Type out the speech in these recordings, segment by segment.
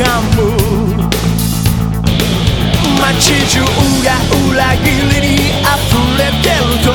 掴む。街中が裏切りに溢れてると。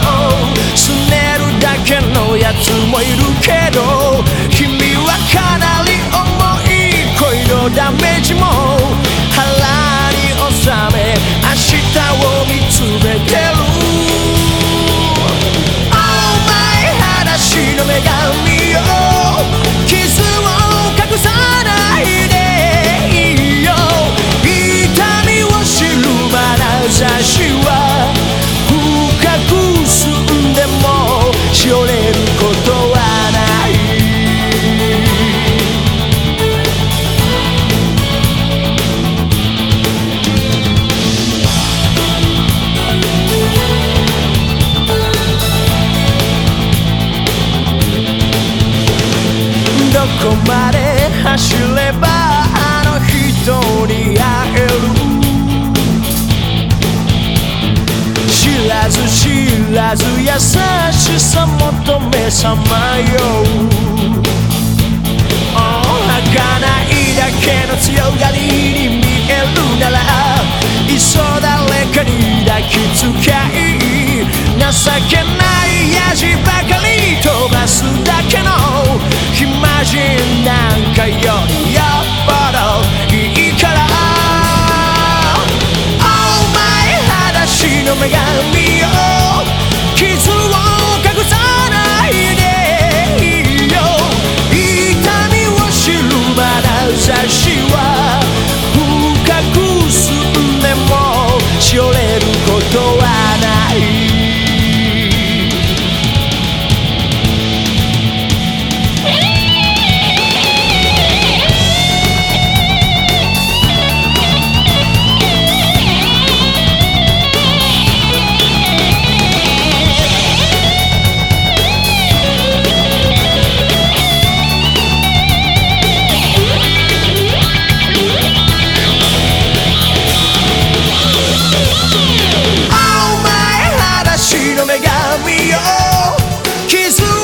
らず優しさ求めさまよお儚いだけの強さ we all. Kiss